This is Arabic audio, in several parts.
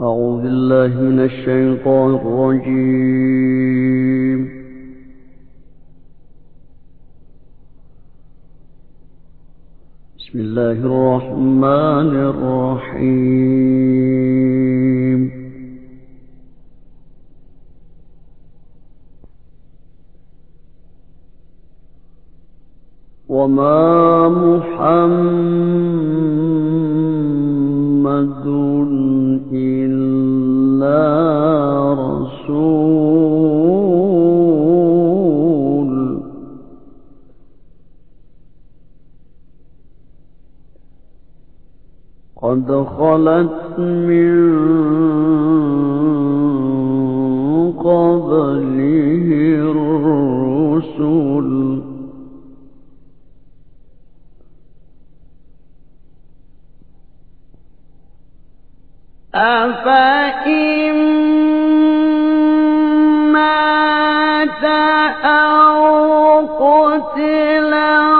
أعوذ بالله من الشيطان الرجيم. بسم الله الرحمن الرحيم. وما محمد قد خلت من قبله الرسل. أفإن مات أو قتلا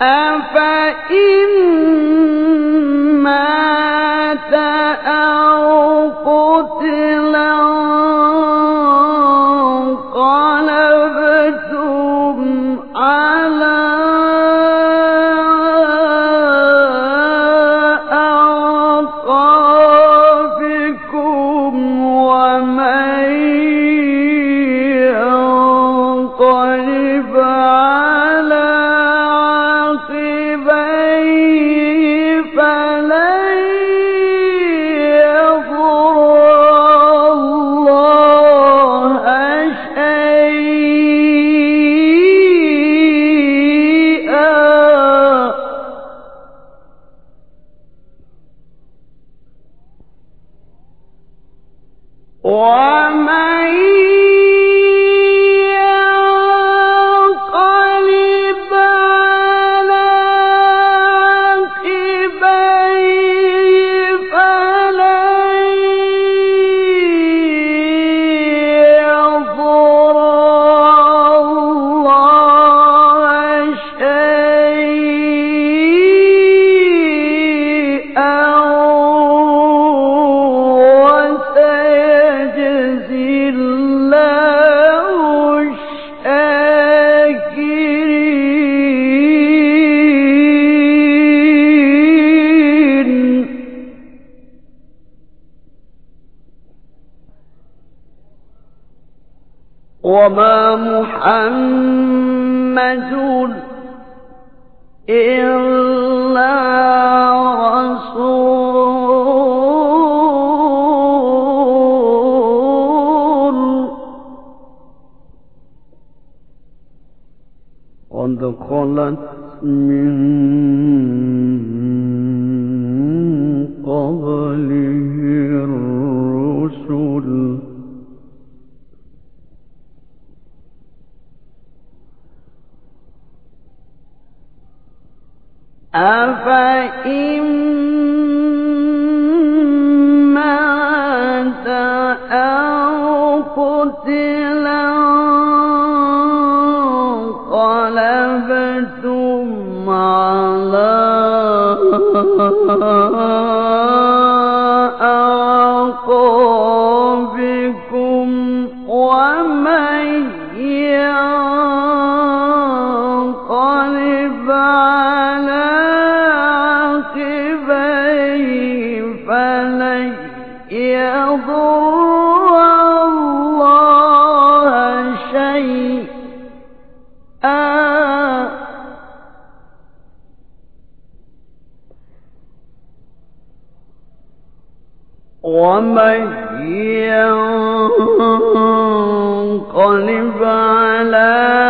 أفإن قد من قبله الرسل أفإن ومن ينقلب على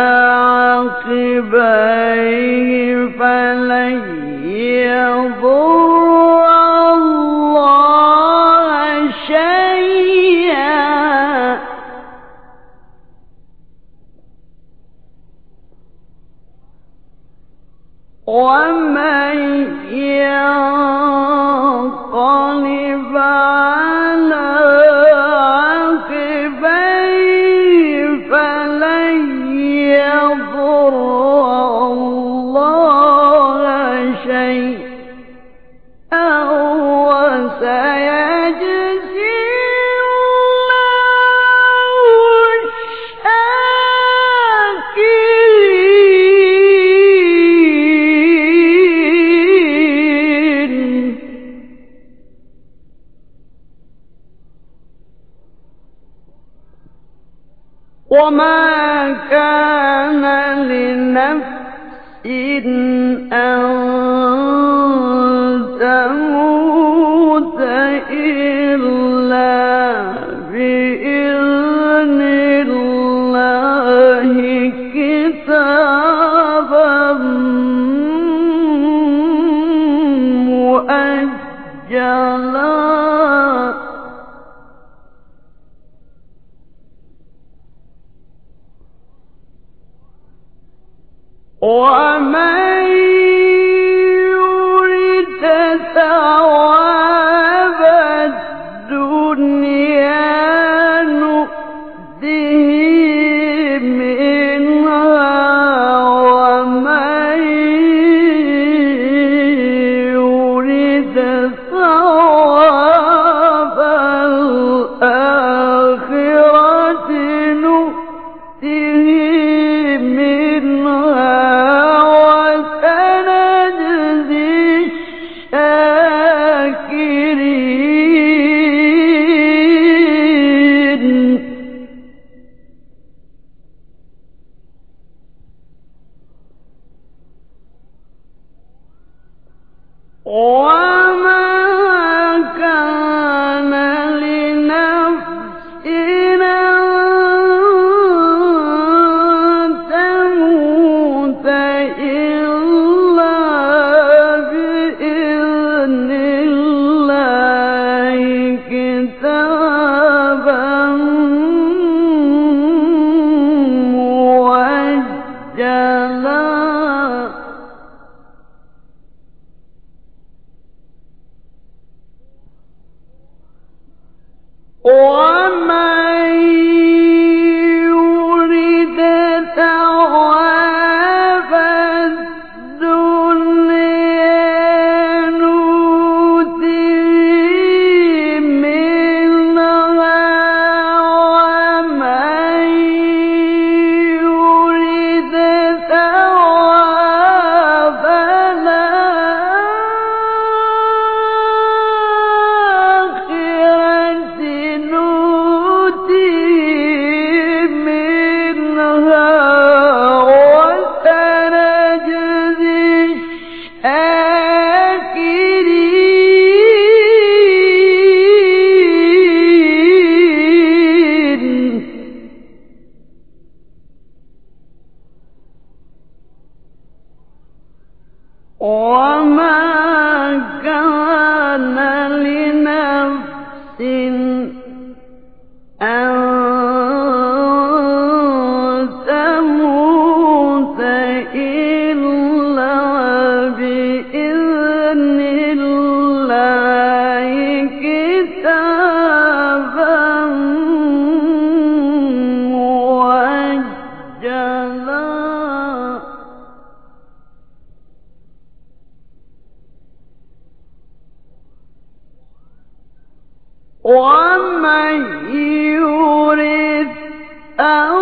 وما كان لنفس أن ومن يرد أن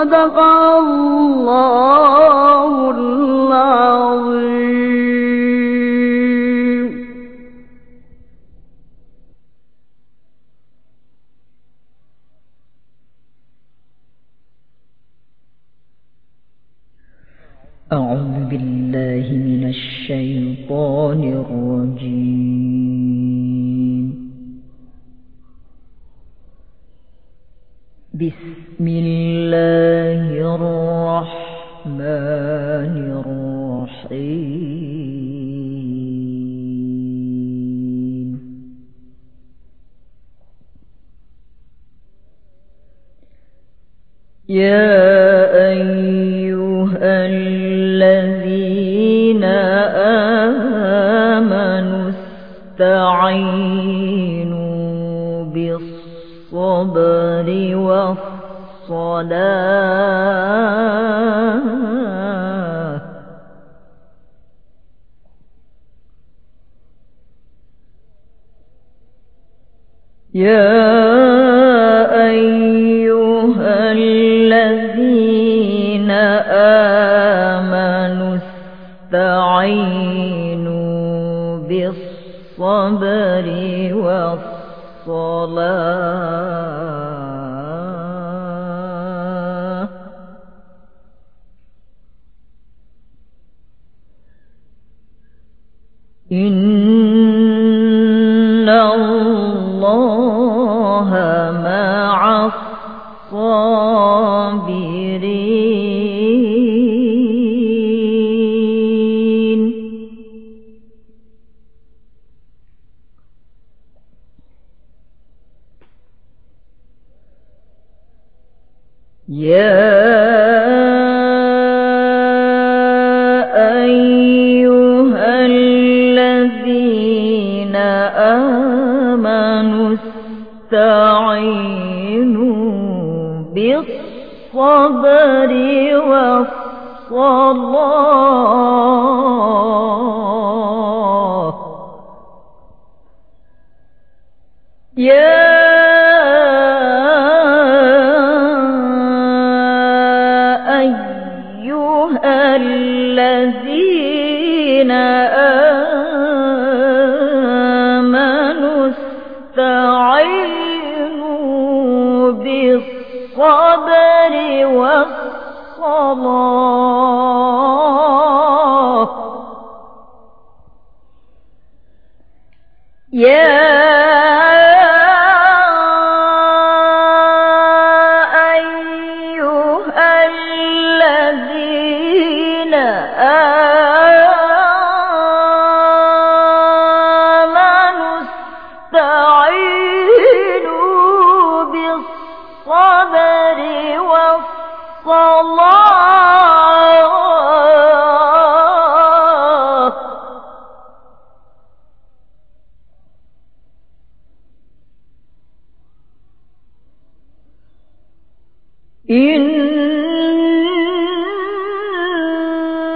صدق الله واستعينوا بالصبر والصلاة Yeah. وما عصى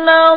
ولا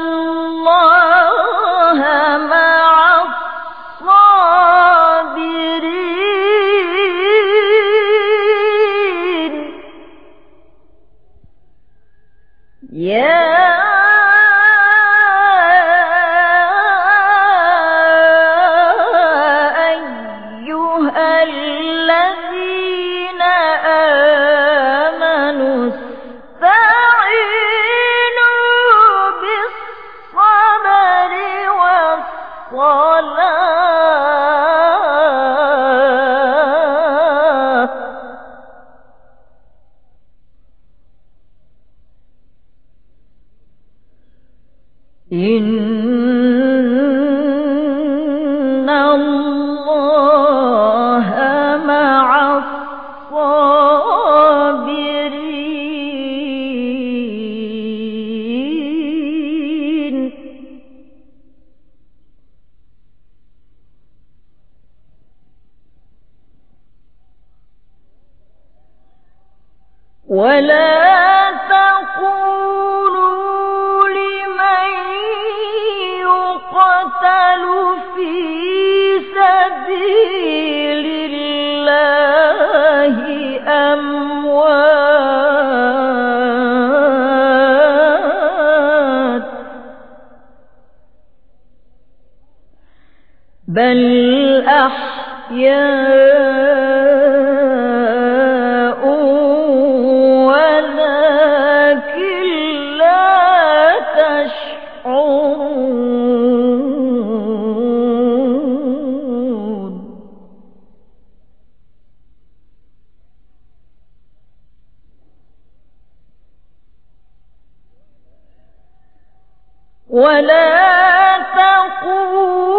ولا تقولوا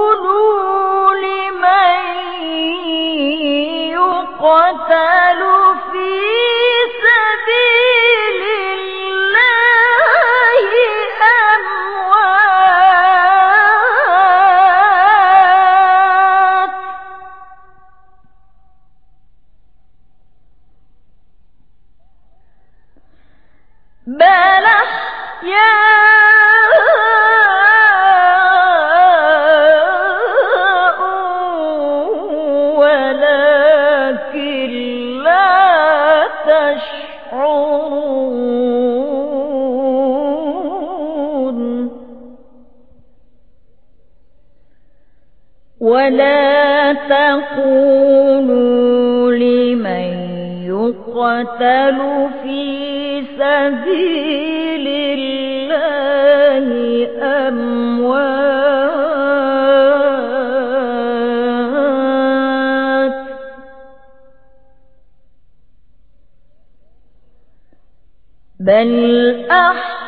ولا تقولوا لمن يقتل في سبيل الله أموات. بل أحياء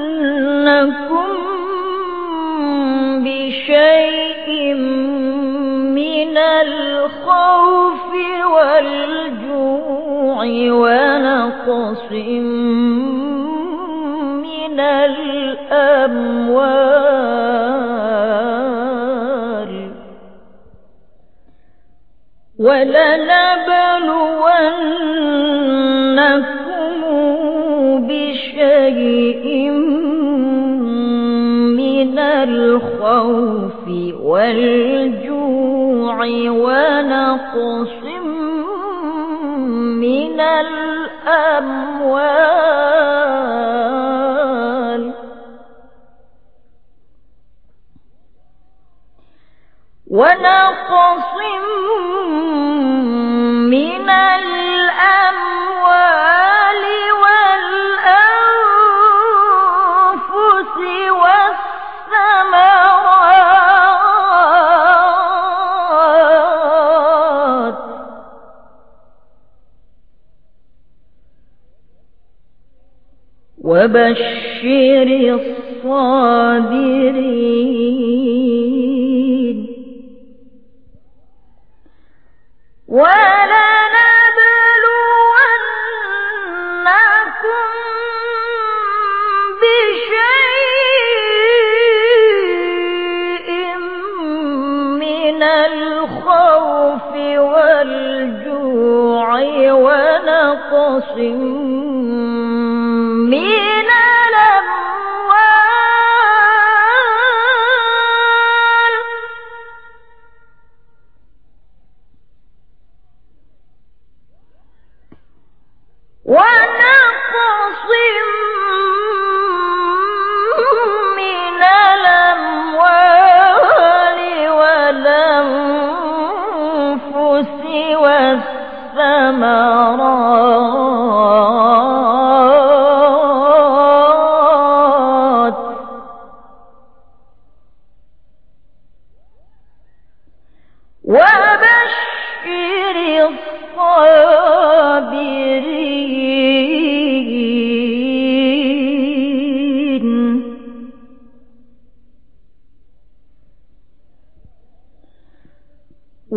ولنبلونكم بشيء من الخوف والجوع ونقص من الأموال. ولنبلونكم بشيء من الخوف والجوع ونقص من الأموال. ونقص من الأموال. وبشر الصابرين. ولنبلونكم بشيء من الخوف والجوع ونقص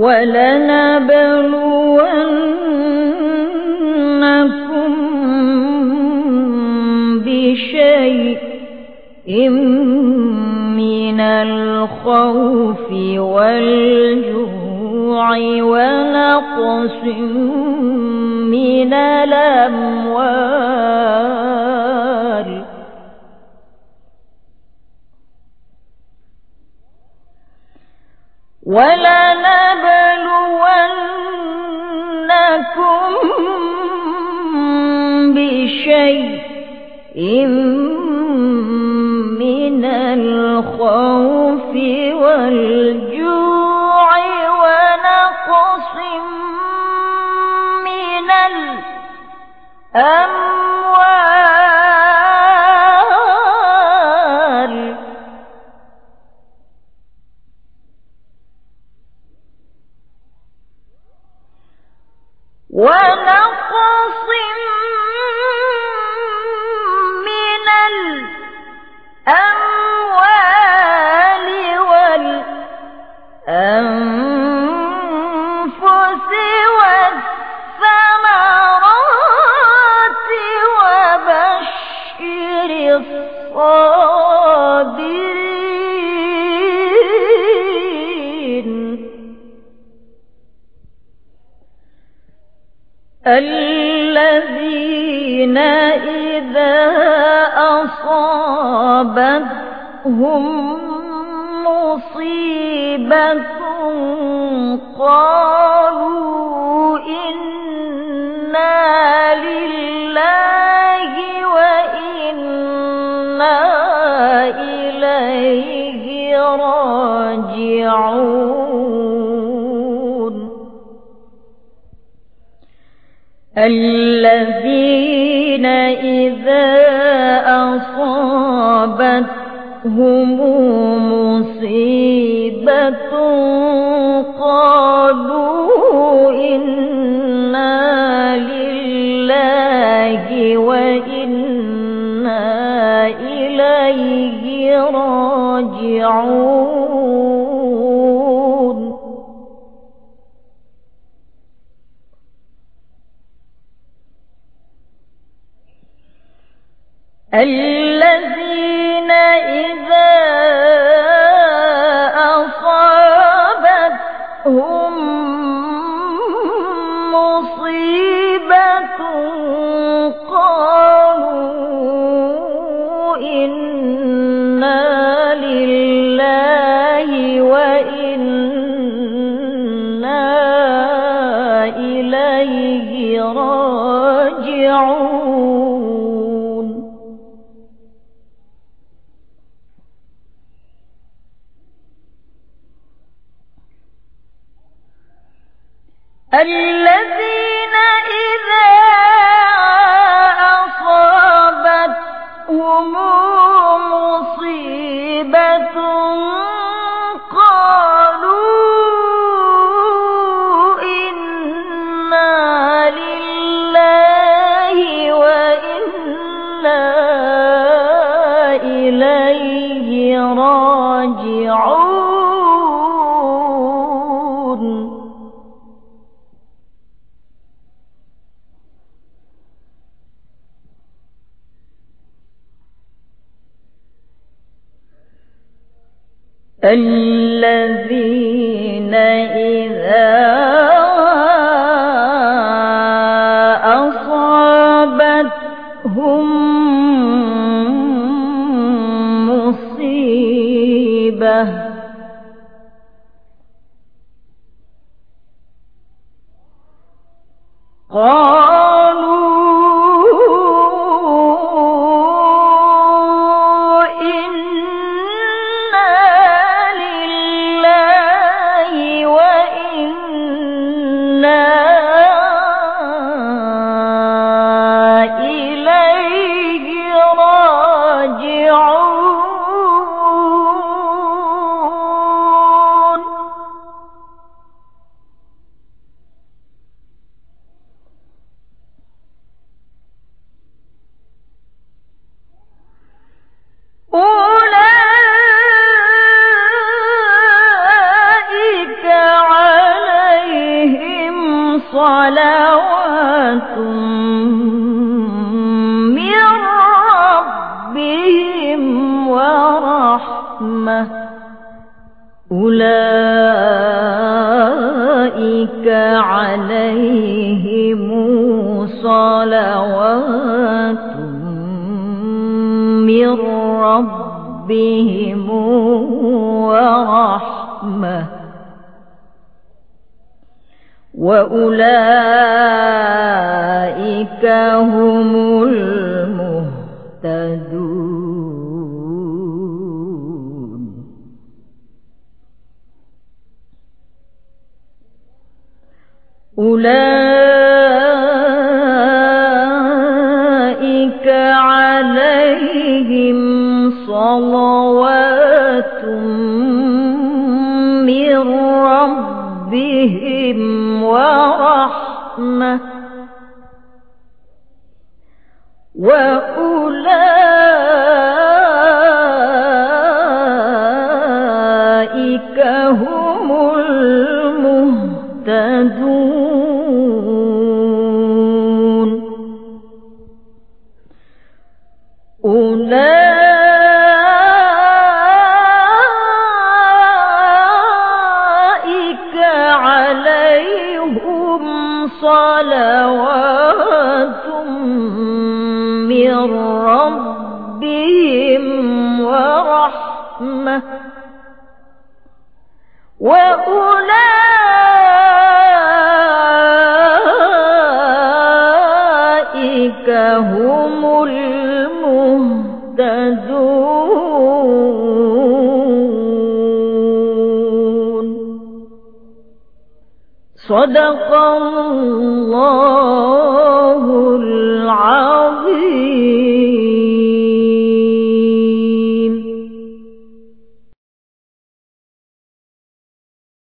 ولنبلونكم مصيبة قالوا إنا لله وإنا إليه راجعون الذين إذا أصابتهم مصيبة قالوا إنا لله وإنا إليه راجعون. الذين إذا Oui. ربهم ورحمة وأولئك هم المهتدون أولئك بهم ورحمة.